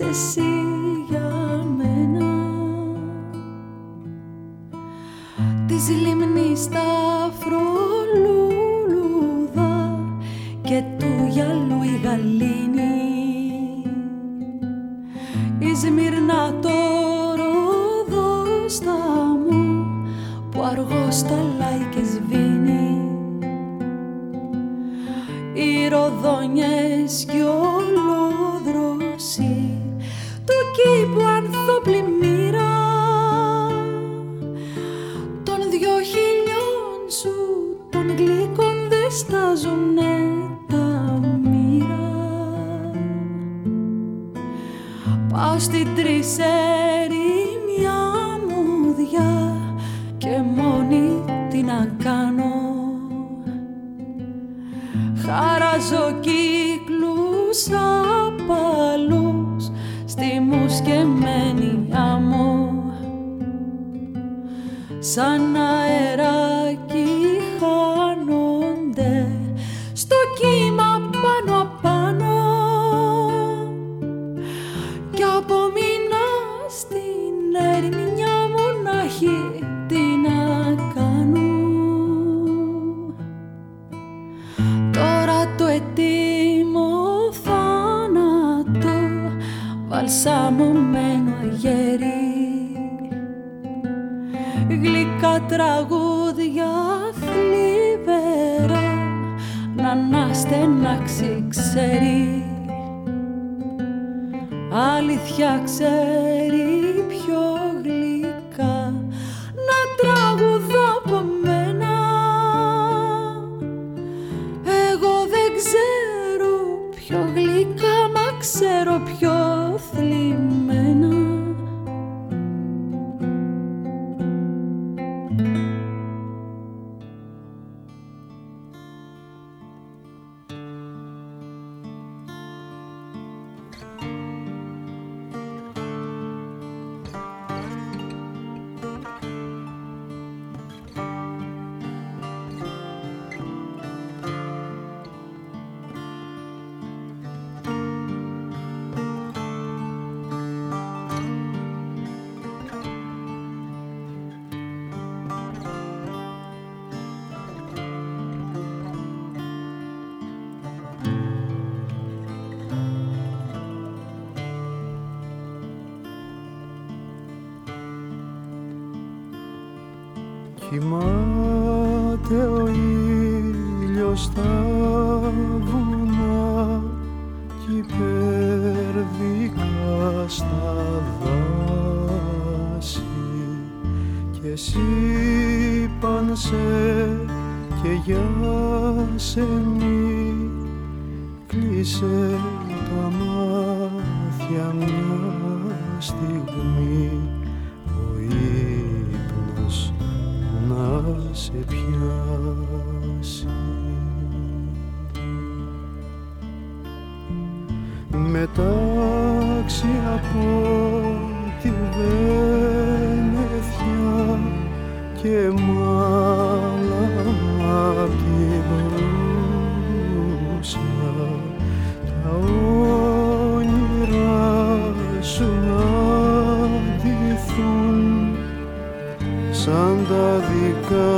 εσύ για μένα. Της λίμνης τα Ότι με και μάλα από τα όνειρά σου αντίθουν σαν τα δικά.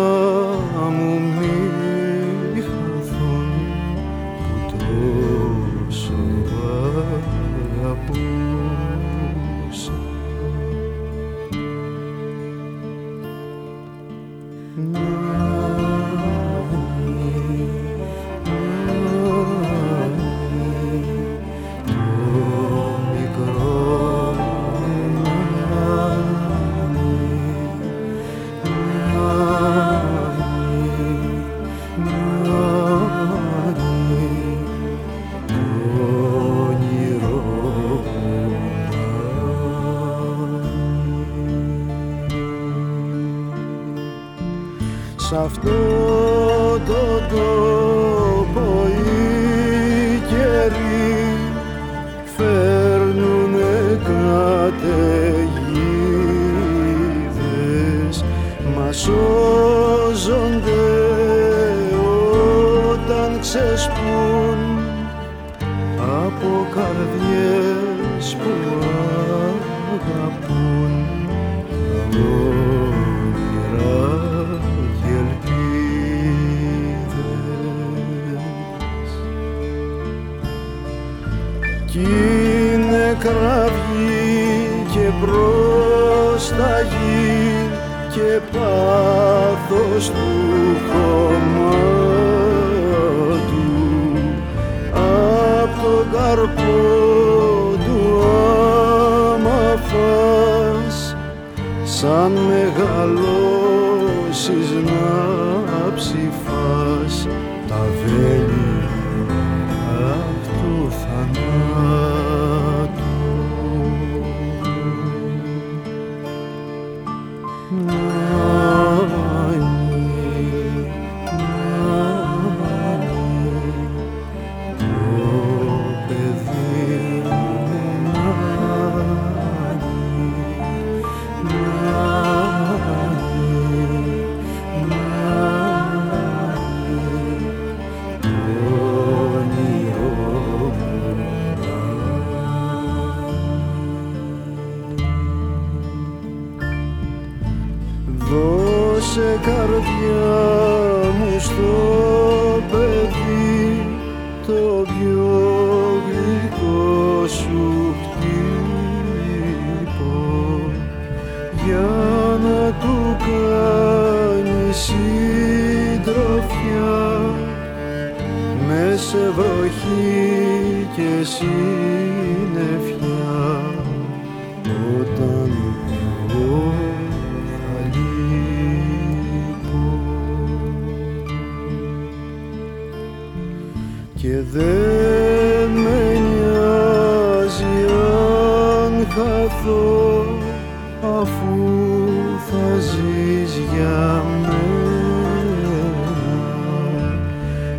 για μένα.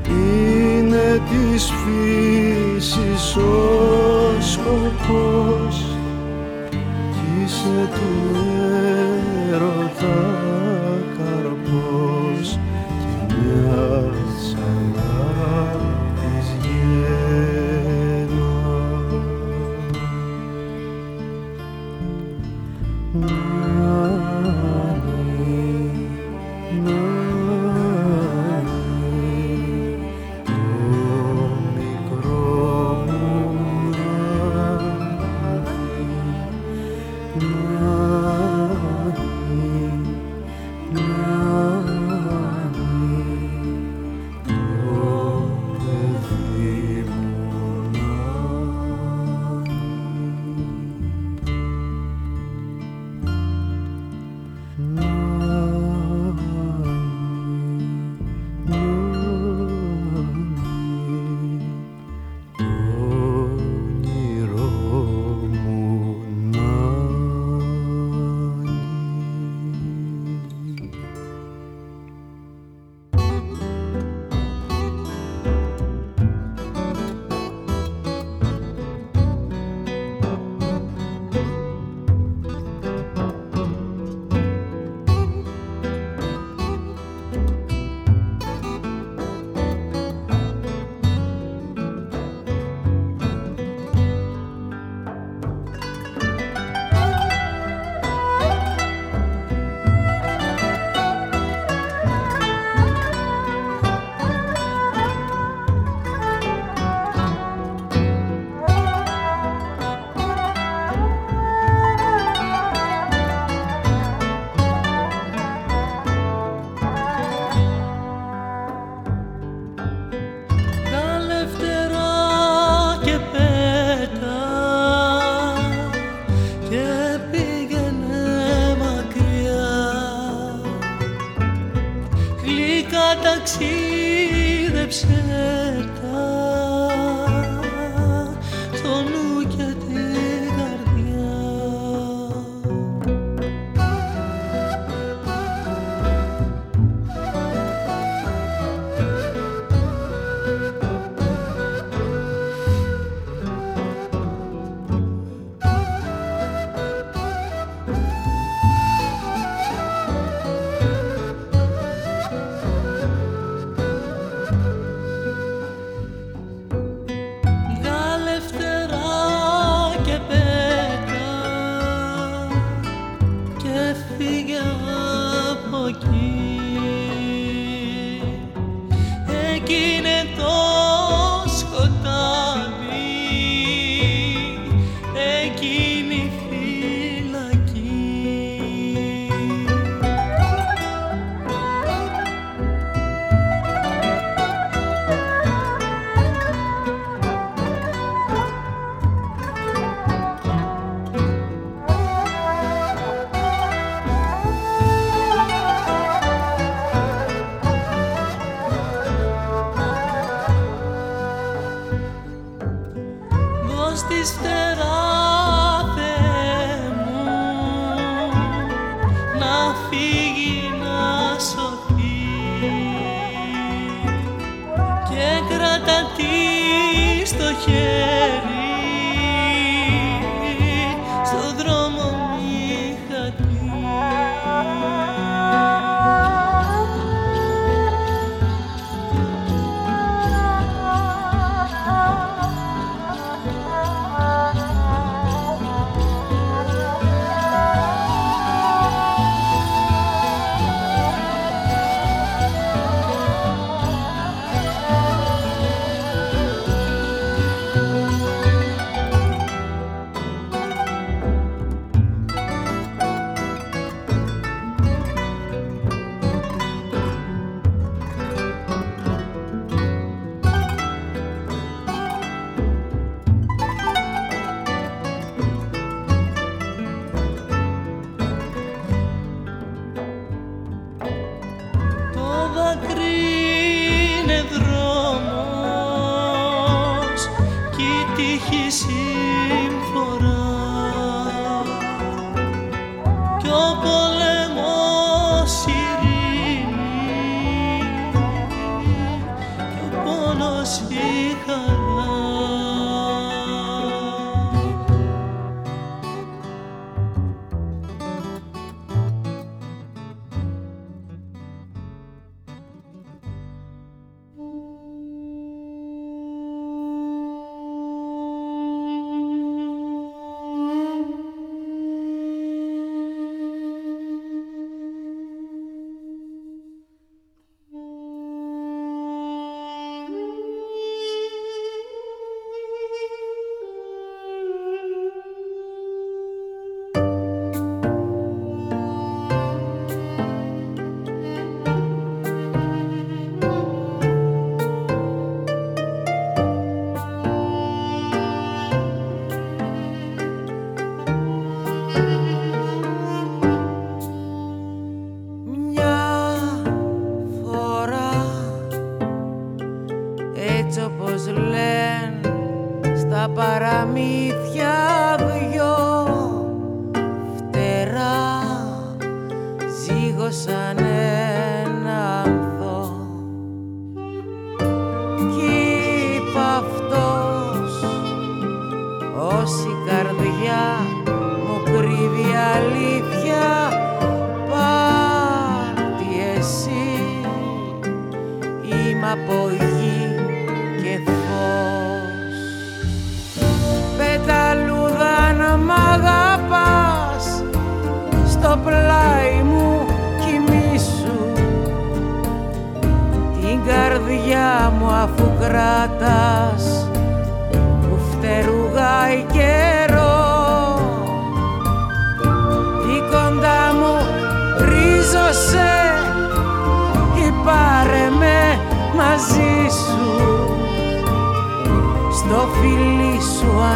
Είναι της φύσης ο σκοπός. Κι είσαι του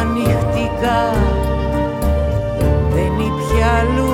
ανοιχτικά. Δεν είναι πια αλλού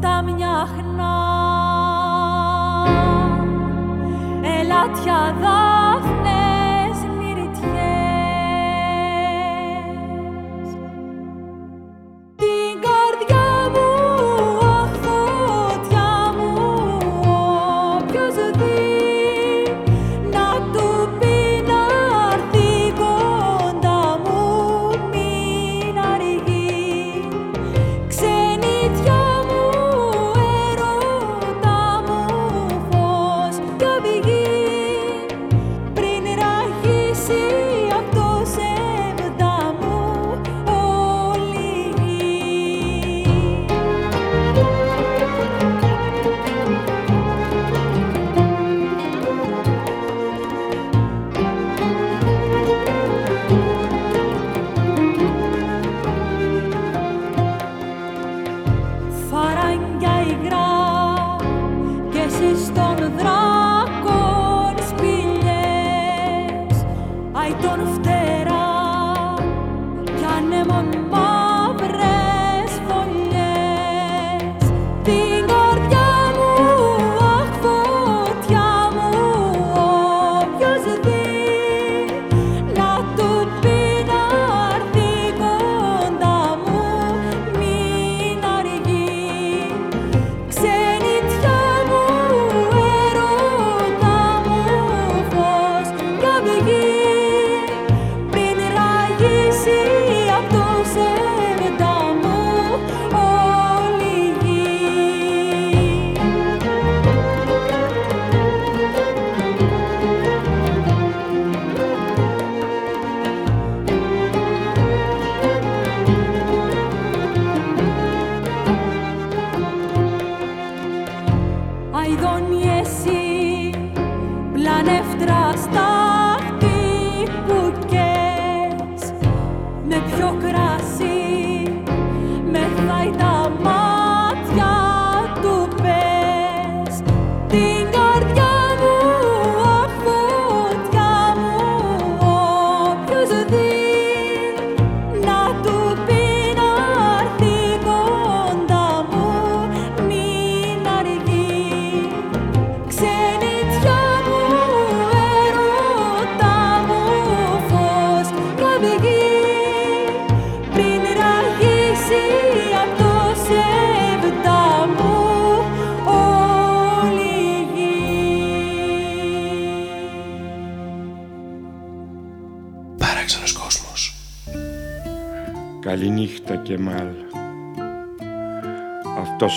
Τα μια χνά ελάτια δά.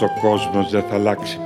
Ο κόσμος δεν θα αλλάξει